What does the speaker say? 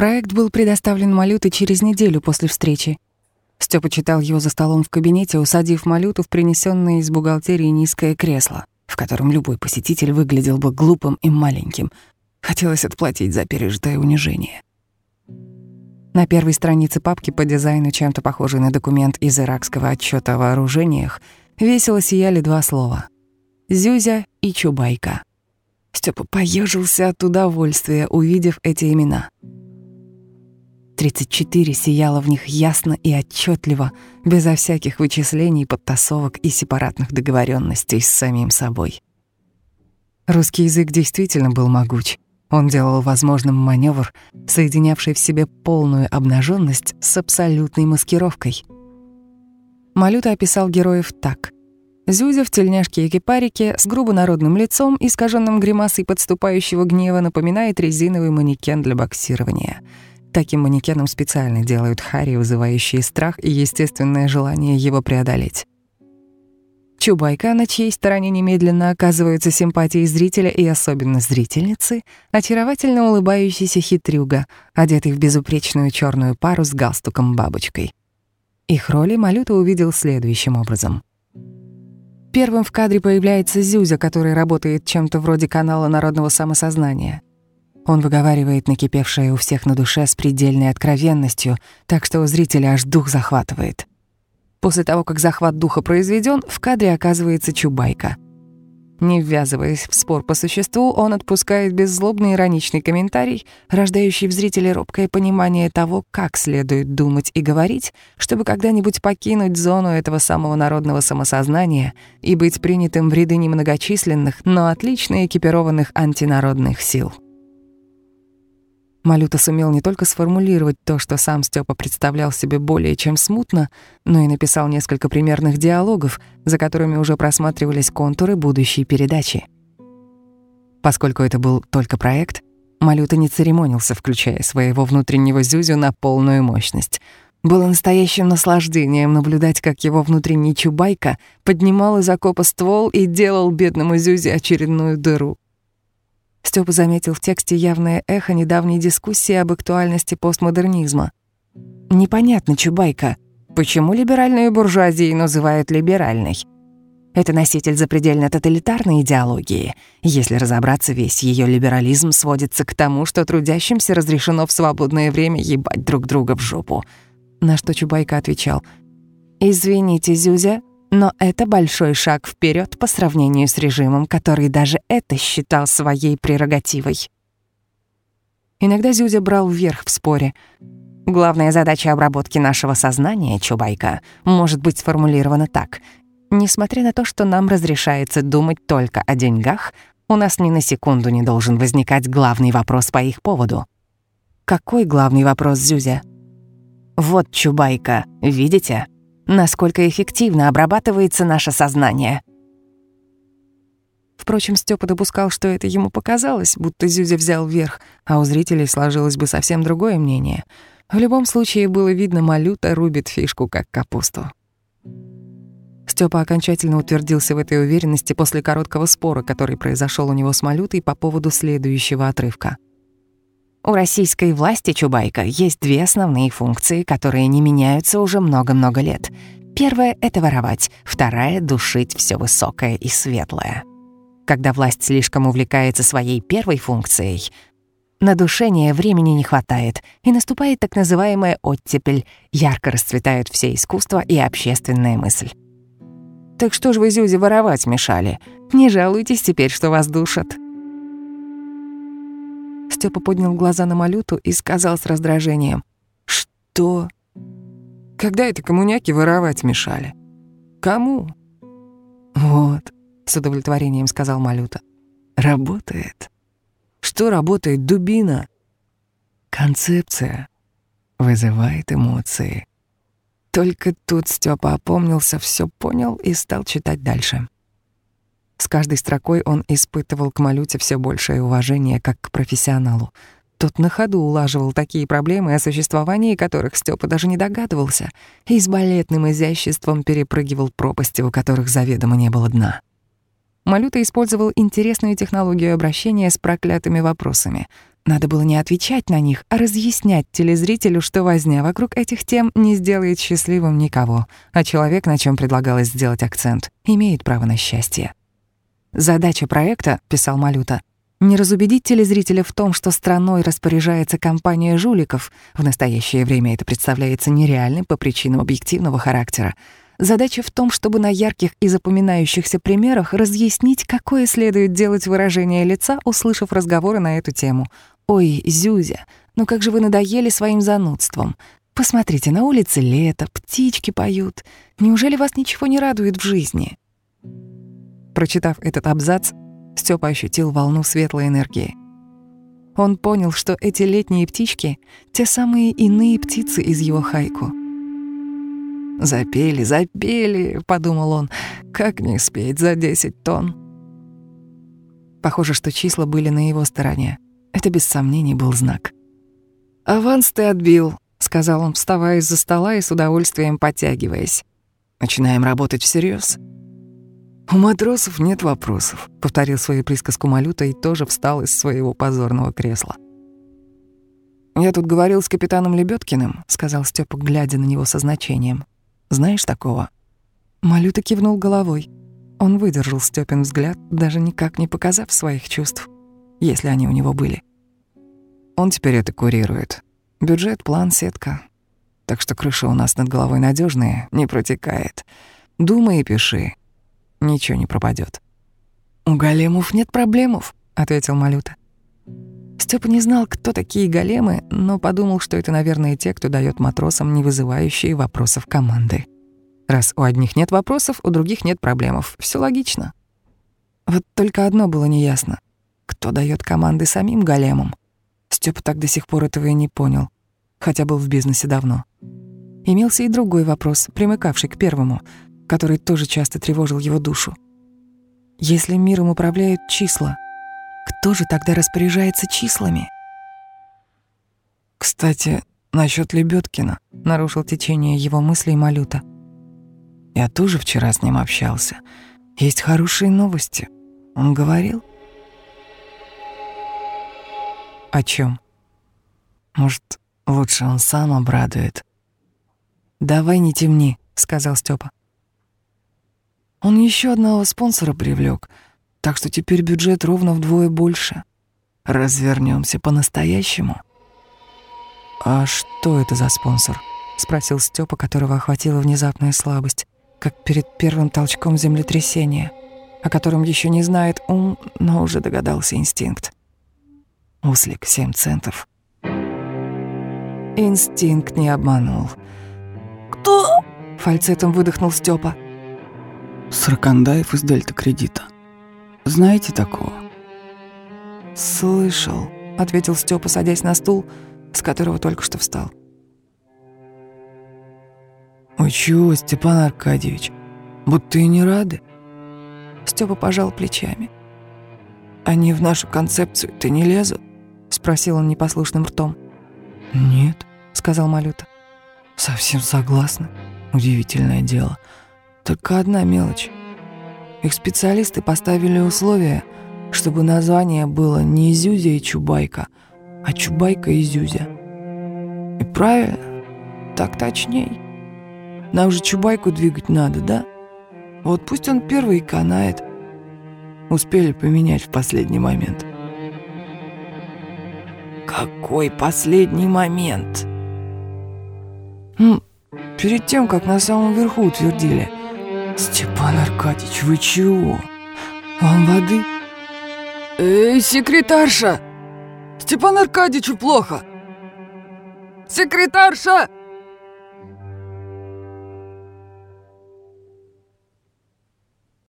Проект был предоставлен Малюте через неделю после встречи. Степа читал его за столом в кабинете, усадив Малюту в принесенное из бухгалтерии низкое кресло, в котором любой посетитель выглядел бы глупым и маленьким. Хотелось отплатить за пережитое унижение. На первой странице папки по дизайну, чем-то похожей на документ из иракского отчета о вооружениях, весело сияли два слова — «Зюзя» и «Чубайка». Степа поежился от удовольствия, увидев эти имена. 34 сияло в них ясно и отчетливо, безо всяких вычислений, подтасовок и сепаратных договоренностей с самим собой. Русский язык действительно был могуч — он делал возможным маневр, соединявший в себе полную обнаженность с абсолютной маскировкой. Малюта описал героев так. Зюзя в тельняшке и кипарике с грубо народным лицом, искаженным гримасой подступающего гнева, напоминает резиновый манекен для боксирования. Таким манекеном специально делают хари, вызывающие страх и естественное желание его преодолеть. Чубайка, на чьей стороне немедленно оказываются симпатии зрителя и особенно зрительницы, очаровательно улыбающийся хитрюга, одетый в безупречную черную пару с галстуком-бабочкой. Их роли Малюта увидел следующим образом. Первым в кадре появляется Зюзя, который работает чем-то вроде канала народного самосознания. Он выговаривает накипевшее у всех на душе с предельной откровенностью, так что у зрителя аж дух захватывает. После того, как захват духа произведен, в кадре оказывается Чубайка. Не ввязываясь в спор по существу, он отпускает беззлобный ироничный комментарий, рождающий в зрителе робкое понимание того, как следует думать и говорить, чтобы когда-нибудь покинуть зону этого самого народного самосознания и быть принятым в ряды немногочисленных, но отлично экипированных антинародных сил. Малюта сумел не только сформулировать то, что сам Степа представлял себе более чем смутно, но и написал несколько примерных диалогов, за которыми уже просматривались контуры будущей передачи. Поскольку это был только проект, Малюта не церемонился, включая своего внутреннего Зюзю на полную мощность. Было настоящим наслаждением наблюдать, как его внутренний Чубайка поднимал из окопа ствол и делал бедному Зюзе очередную дыру. Степа заметил в тексте явное эхо недавней дискуссии об актуальности постмодернизма. Непонятно, Чубайка, почему либеральную буржуазию называют либеральной? Это носитель запредельно тоталитарной идеологии. Если разобраться, весь ее либерализм сводится к тому, что трудящимся разрешено в свободное время ебать друг друга в жопу. На что Чубайка отвечал, «Извините, Зюзя, но это большой шаг вперед по сравнению с режимом, который даже это считал своей прерогативой. Иногда Зюзя брал вверх в споре. Главная задача обработки нашего сознания, Чубайка, может быть сформулирована так. Несмотря на то, что нам разрешается думать только о деньгах, у нас ни на секунду не должен возникать главный вопрос по их поводу. Какой главный вопрос, Зюзя? Вот Чубайка, видите? Насколько эффективно обрабатывается наше сознание. Впрочем, Степа допускал, что это ему показалось, будто Зюзя взял верх, а у зрителей сложилось бы совсем другое мнение. В любом случае было видно, Малюта рубит фишку как капусту. Степа окончательно утвердился в этой уверенности после короткого спора, который произошел у него с Малютой по поводу следующего отрывка — у российской власти Чубайка есть две основные функции, которые не меняются уже много-много лет. Первая — это воровать, вторая — душить все высокое и светлое. Когда власть слишком увлекается своей первой функцией, на душение времени не хватает, и наступает так называемая оттепель, ярко расцветают все искусства и общественная мысль. Так что ж вы, Зюзи, воровать мешали? Не жалуйтесь теперь, что вас душат. Степа поднял глаза на Малюту и сказал с раздражением. «Что? Когда это коммуняки воровать мешали? Кому?» «Вот», — с удовлетворением сказал Малюта. «Работает». «Что работает, дубина?» «Концепция вызывает эмоции». Только тут Степа опомнился, все понял и стал читать дальше. С каждой строкой он испытывал к Малюте все большее уважение, как к профессионалу. Тот на ходу улаживал такие проблемы, о существовании которых Степа даже не догадывался, и с балетным изяществом перепрыгивал пропасти, у которых заведомо не было дна. Малюта использовал интересную технологию обращения с проклятыми вопросами. Надо было не отвечать на них, а разъяснять телезрителю, что возня вокруг этих тем не сделает счастливым никого, а человек, на чем предлагалось сделать акцент, имеет право на счастье. «Задача проекта», — писал Малюта, не разубедить телезрителя в том, что страной распоряжается компания жуликов, в настоящее время это представляется нереальным по причинам объективного характера, Задача в том, чтобы на ярких и запоминающихся примерах разъяснить, какое следует делать выражение лица, услышав разговоры на эту тему. «Ой, Зюзя, ну как же вы надоели своим занудством. Посмотрите, на улице лето, птички поют. Неужели вас ничего не радует в жизни?» Прочитав этот абзац, Степа ощутил волну светлой энергии. Он понял, что эти летние птички — те самые иные птицы из его хайку — «Запели, запели», — подумал он, — «как не спеть за десять тонн?» Похоже, что числа были на его стороне. Это без сомнений был знак. «Аванс ты отбил», — сказал он, вставая из-за стола и с удовольствием подтягиваясь. «Начинаем работать всерьез. «У матросов нет вопросов», — повторил свою присказку Малюта и тоже встал из своего позорного кресла. «Я тут говорил с капитаном Лебедкиным», — сказал Степа, глядя на него со значением. Знаешь такого?» Малюта кивнул головой. Он выдержал Стёпин взгляд, даже никак не показав своих чувств, если они у него были. Он теперь это курирует. Бюджет, план, сетка. Так что крыша у нас над головой надежная, не протекает. Думай и пиши. Ничего не пропадет. «У големов нет проблемов», — ответил Малюта. Степа не знал, кто такие големы, но подумал, что это, наверное, те, кто дает матросам не вызывающие вопросов команды. Раз у одних нет вопросов, у других нет проблемов. Все логично. Вот только одно было неясно. Кто дает команды самим големам? Степа так до сих пор этого и не понял, хотя был в бизнесе давно. Имелся и другой вопрос, примыкавший к первому, который тоже часто тревожил его душу. Если миром управляют числа — кто же тогда распоряжается числами? Кстати, насчет Лебедкина, нарушил течение его мыслей Малюта. Я тоже вчера с ним общался. Есть хорошие новости. Он говорил? О чем? Может, лучше он сам обрадует. Давай не темни, сказал Степа. Он еще одного спонсора привлек так что теперь бюджет ровно вдвое больше. Развернемся по-настоящему. А что это за спонсор? спросил Степа, которого охватила внезапная слабость, как перед первым толчком землетрясения, о котором еще не знает ум, но уже догадался инстинкт. Услик 7 центов. Инстинкт не обманул. «Кто?» — фальцетом выдохнул Степа. «Саркандаев из Дельта Кредита», знаете такого?» «Слышал», — ответил Степа, садясь на стул, с которого только что встал. «Ой, чего, Степан Аркадьевич, будто и не рады?» Степа пожал плечами. «Они в нашу концепцию-то не лезут?» — спросил он непослушным ртом. «Нет», — сказал Малюта. «Совсем согласна. Удивительное дело. Только одна мелочь. Их специалисты поставили условие, чтобы название было не Зюзя и Чубайка, а Чубайка и Зюзя. И правильно, так точней. Нам же Чубайку двигать надо, да? Вот пусть он первый и канает. Успели поменять в последний момент. Какой последний момент? перед тем, как на самом верху утвердили – «Степан Аркадьевич, вы чего? Вам воды?» «Эй, секретарша! Степан Аркадьевичу плохо!» «Секретарша!»